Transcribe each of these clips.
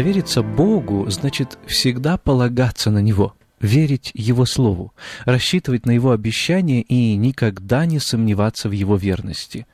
Довериться Богу значит всегда полагаться на Него, верить Его Слову, рассчитывать на Его обещания и никогда не сомневаться в Его верности.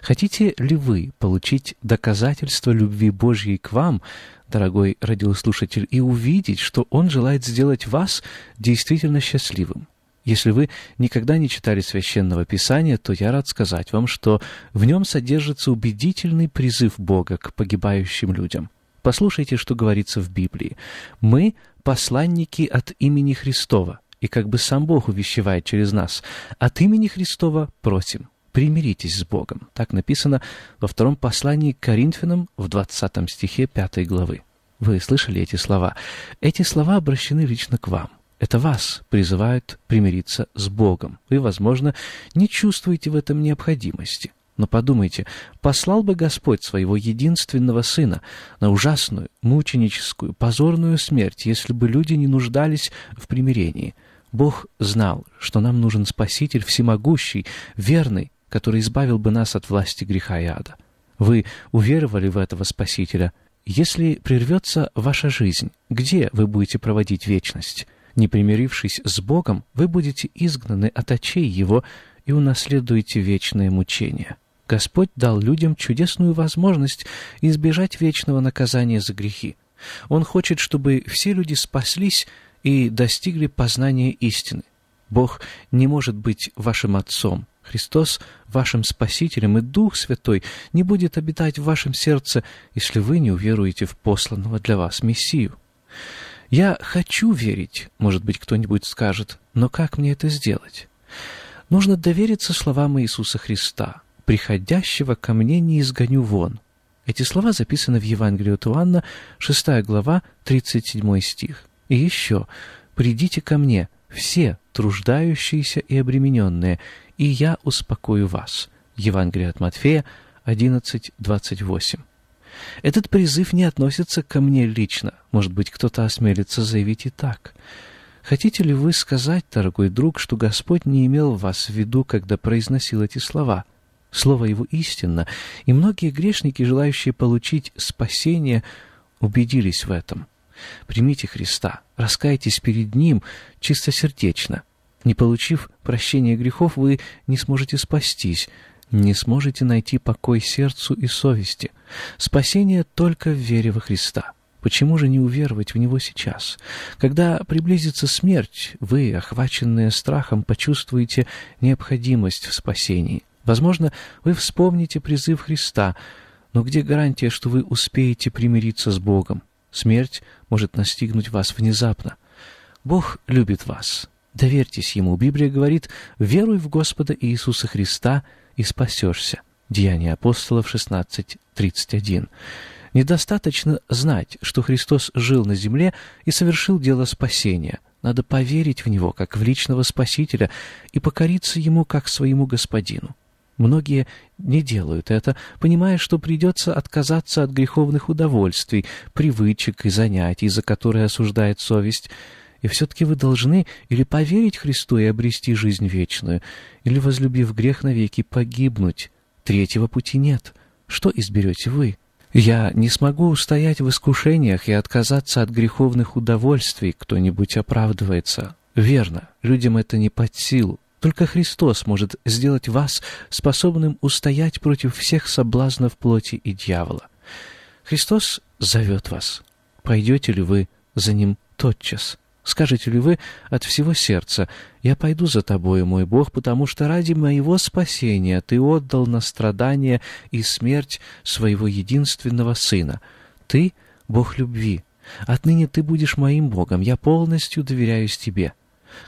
Хотите ли вы получить доказательство любви Божьей к вам, дорогой радиослушатель, и увидеть, что Он желает сделать вас действительно счастливым? Если вы никогда не читали Священного Писания, то я рад сказать вам, что в нем содержится убедительный призыв Бога к погибающим людям. Послушайте, что говорится в Библии. «Мы — посланники от имени Христова». И как бы сам Бог увещевает через нас. От имени Христова просим, примиритесь с Богом. Так написано во втором послании к Коринфянам в 20 стихе 5 главы. Вы слышали эти слова? Эти слова обращены лично к вам. Это вас призывают примириться с Богом. Вы, возможно, не чувствуете в этом необходимости. Но подумайте, послал бы Господь своего единственного Сына на ужасную, мученическую, позорную смерть, если бы люди не нуждались в примирении. Бог знал, что нам нужен Спаситель всемогущий, верный, который избавил бы нас от власти греха и ада. Вы уверовали в этого Спасителя. Если прервется ваша жизнь, где вы будете проводить вечность? Не примирившись с Богом, вы будете изгнаны от очей Его и унаследуете вечное мучение. Господь дал людям чудесную возможность избежать вечного наказания за грехи. Он хочет, чтобы все люди спаслись и достигли познания истины. Бог не может быть вашим Отцом. Христос — вашим Спасителем, и Дух Святой не будет обитать в вашем сердце, если вы не уверуете в посланного для вас Мессию. «Я хочу верить», — может быть, кто-нибудь скажет, но как мне это сделать? Нужно довериться словам Иисуса Христа — приходящего ко мне не изгоню вон». Эти слова записаны в Евангелии от Иоанна, 6 глава, 37 стих. И еще «Придите ко мне, все труждающиеся и обремененные, и я успокою вас». Евангелие от Матфея, 11, 28. Этот призыв не относится ко мне лично. Может быть, кто-то осмелится заявить и так. Хотите ли вы сказать, дорогой друг, что Господь не имел вас в виду, когда произносил эти слова – Слово Его истинно, и многие грешники, желающие получить спасение, убедились в этом. Примите Христа, раскайтесь перед Ним чистосердечно. Не получив прощения грехов, вы не сможете спастись, не сможете найти покой сердцу и совести. Спасение только в вере во Христа. Почему же не уверовать в Него сейчас? Когда приблизится смерть, вы, охваченные страхом, почувствуете необходимость в спасении. Возможно, вы вспомните призыв Христа, но где гарантия, что вы успеете примириться с Богом? Смерть может настигнуть вас внезапно. Бог любит вас. Доверьтесь Ему. Библия говорит, веруй в Господа Иисуса Христа и спасешься. Деяния апостолов 16.31. Недостаточно знать, что Христос жил на земле и совершил дело спасения. Надо поверить в Него, как в личного Спасителя, и покориться Ему, как своему Господину. Многие не делают это, понимая, что придется отказаться от греховных удовольствий, привычек и занятий, за которые осуждает совесть. И все-таки вы должны или поверить Христу и обрести жизнь вечную, или, возлюбив грех навеки, погибнуть. Третьего пути нет. Что изберете вы? Я не смогу устоять в искушениях и отказаться от греховных удовольствий, кто-нибудь оправдывается. Верно, людям это не под силу. Только Христос может сделать вас способным устоять против всех соблазнов плоти и дьявола. Христос зовет вас. Пойдете ли вы за Ним тотчас? Скажете ли вы от всего сердца, «Я пойду за тобою, мой Бог, потому что ради моего спасения ты отдал на страдания и смерть своего единственного Сына. Ты — Бог любви. Отныне ты будешь моим Богом, я полностью доверяюсь тебе».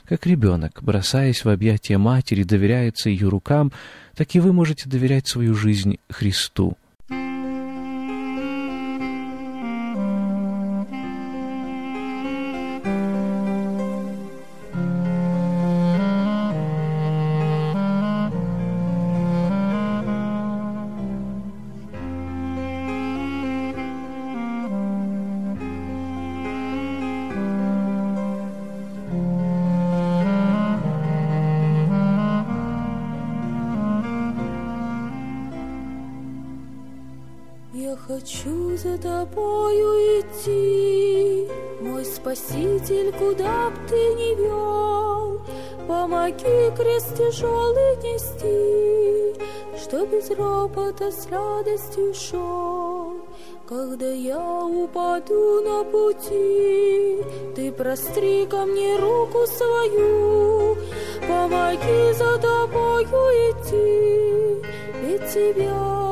Как ребенок, бросаясь в объятия матери, доверяется ее рукам, так и вы можете доверять свою жизнь Христу. Хочу за тобою идти, Мой Спаситель, куда б ты ни вел, Помоги крест тяжелый нести, Что без ропота с радостью шел. Когда я упаду на пути, Ты простри ко мне руку свою, Помоги за тобою идти, Ведь тебя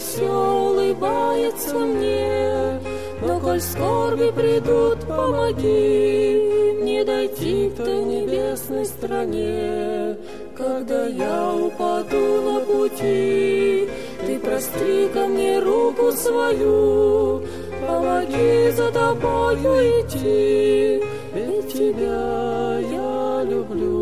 все улыбается мне. Но коль скорби придут, помоги мне дойти к той небесной стране. Когда я упаду на пути, ты простри ко мне руку свою, помоги за тобою идти, ведь тебя я люблю.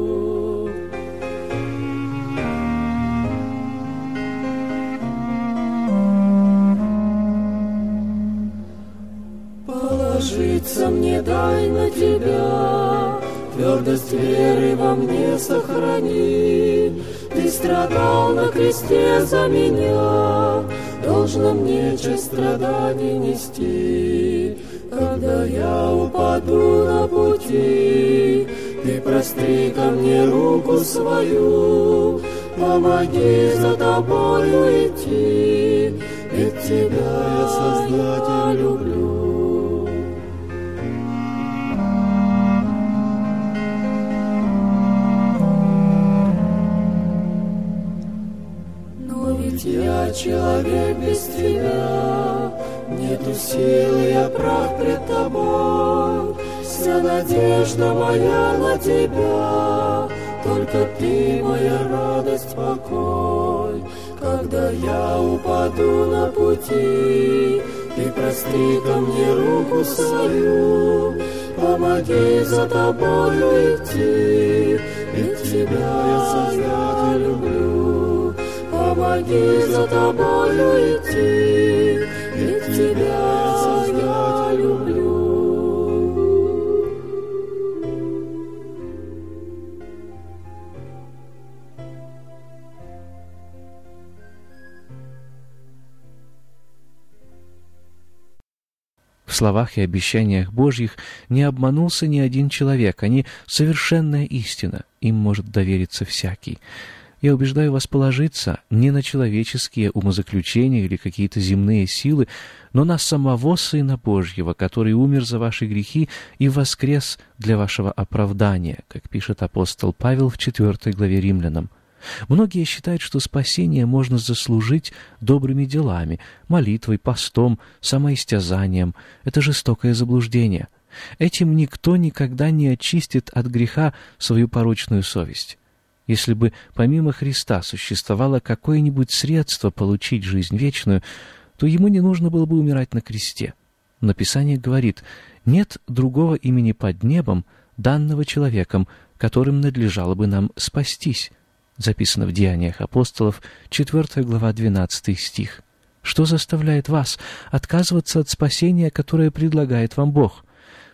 Положиться мне дай на тебя, Твердость веры во мне сохрани. Ты страдал на кресте за меня, Должно мне часть страданий нести. Когда я упаду на пути, Ты простри ко мне руку свою, Помоги за тобою идти, Ведь тебя я, Создатель, люблю. Человек без тебя, Нету силы, я прав пред тобой, Вся надежда моя на тебя, Только ты моя радость, покой. Когда я упаду на пути, Ты простри ко мне руку свою, Помоги за тобою идти, Ведь тебя я люблю помоги за тобою идти, ведь тебя я люблю. В словах и обещаниях Божьих не обманулся ни один человек, они совершенная истина, им может довериться всякий. Я убеждаю вас положиться не на человеческие умозаключения или какие-то земные силы, но на самого Сына Божьего, который умер за ваши грехи и воскрес для вашего оправдания, как пишет апостол Павел в 4 главе Римлянам. Многие считают, что спасение можно заслужить добрыми делами, молитвой, постом, самоистязанием. Это жестокое заблуждение. Этим никто никогда не очистит от греха свою порочную совесть. Если бы помимо Христа существовало какое-нибудь средство получить жизнь вечную, то ему не нужно было бы умирать на кресте. Написание говорит, нет другого имени под небом, данного человеком, которым надлежало бы нам спастись. Записано в Деяниях апостолов, 4 глава, 12 стих. Что заставляет вас отказываться от спасения, которое предлагает вам Бог?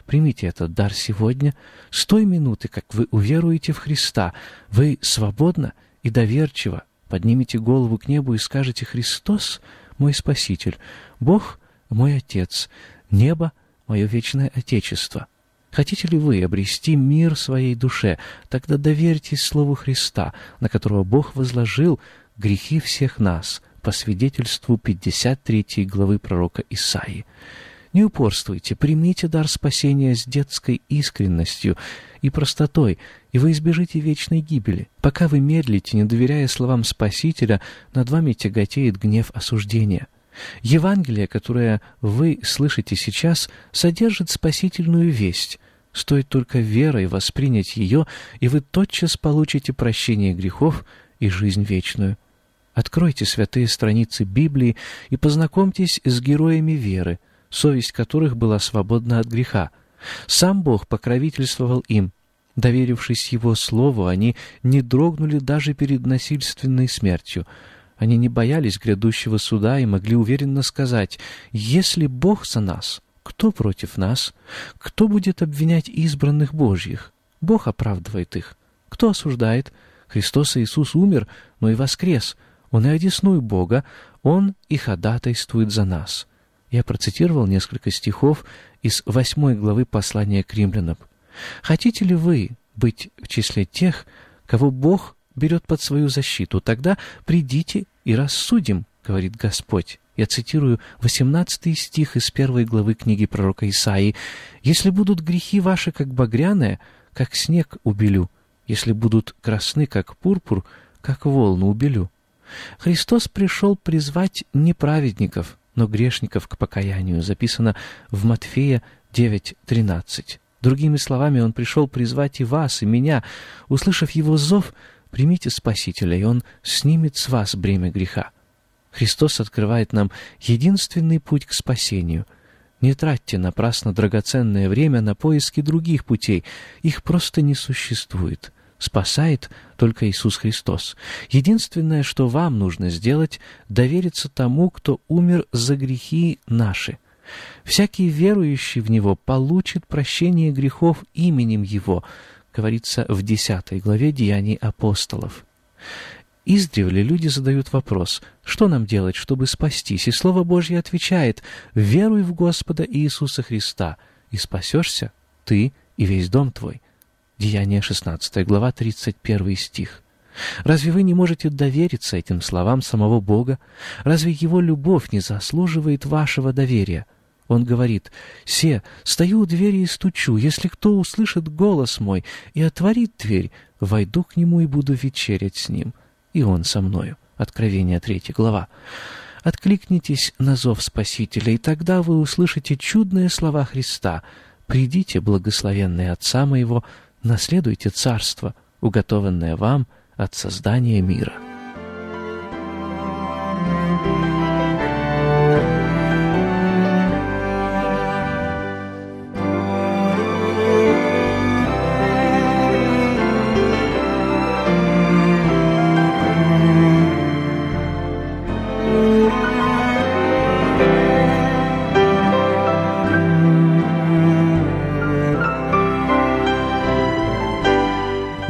Примите этот дар сегодня. С той минуты, как вы уверуете в Христа, вы свободно и доверчиво поднимете голову к небу и скажете «Христос — мой Спаситель, Бог — мой Отец, небо — мое вечное Отечество». Хотите ли вы обрести мир своей душе, тогда доверьтесь Слову Христа, на которого Бог возложил грехи всех нас, по свидетельству 53 главы пророка Исаии. Не упорствуйте, примите дар спасения с детской искренностью и простотой, и вы избежите вечной гибели. Пока вы медлите, не доверяя словам Спасителя, над вами тяготеет гнев осуждения. Евангелие, которое вы слышите сейчас, содержит спасительную весть. Стоит только верой воспринять ее, и вы тотчас получите прощение грехов и жизнь вечную. Откройте святые страницы Библии и познакомьтесь с героями веры, совесть которых была свободна от греха. Сам Бог покровительствовал им. Доверившись Его Слову, они не дрогнули даже перед насильственной смертью. Они не боялись грядущего суда и могли уверенно сказать, «Если Бог за нас, кто против нас? Кто будет обвинять избранных Божьих? Бог оправдывает их. Кто осуждает? Христос Иисус умер, но и воскрес. Он и одесную Бога, Он и ходатайствует за нас. Я процитировал несколько стихов из восьмой главы послания к римлянам. Хотите ли вы быть в числе тех, кого Бог берет под свою защиту? Тогда придите и рассудим, говорит Господь. Я цитирую 18 стих из первой главы книги пророка Исаии. «Если будут грехи ваши, как багряные, как снег убелю, если будут красны, как пурпур, как волну убелю». Христос пришел призвать не праведников, но грешников к покаянию, записано в Матфея 9.13. Другими словами, Он пришел призвать и вас, и меня. Услышав Его зов, примите Спасителя, и Он снимет с вас бремя греха. Христос открывает нам единственный путь к спасению. Не тратьте напрасно драгоценное время на поиски других путей, их просто не существует. Спасает только Иисус Христос. Единственное, что вам нужно сделать, довериться тому, кто умер за грехи наши. Всякий верующий в Него получит прощение грехов именем Его, говорится в 10 главе Деяний апостолов. Издревле люди задают вопрос, что нам делать, чтобы спастись? И Слово Божье отвечает, веруй в Господа Иисуса Христа, и спасешься ты и весь дом твой. Деяние 16 глава 31 стих. Разве вы не можете довериться этим словам самого Бога? Разве Его любовь не заслуживает вашего доверия? Он говорит, «Се, стою у двери и стучу. Если кто услышит голос мой и отворит дверь, войду к нему и буду вечерять с ним» и Он со мною. Откровение 3 глава. Откликнитесь на зов Спасителя, и тогда вы услышите чудные слова Христа. «Придите, благословенные Отца моего, наследуйте царство, уготованное вам от создания мира».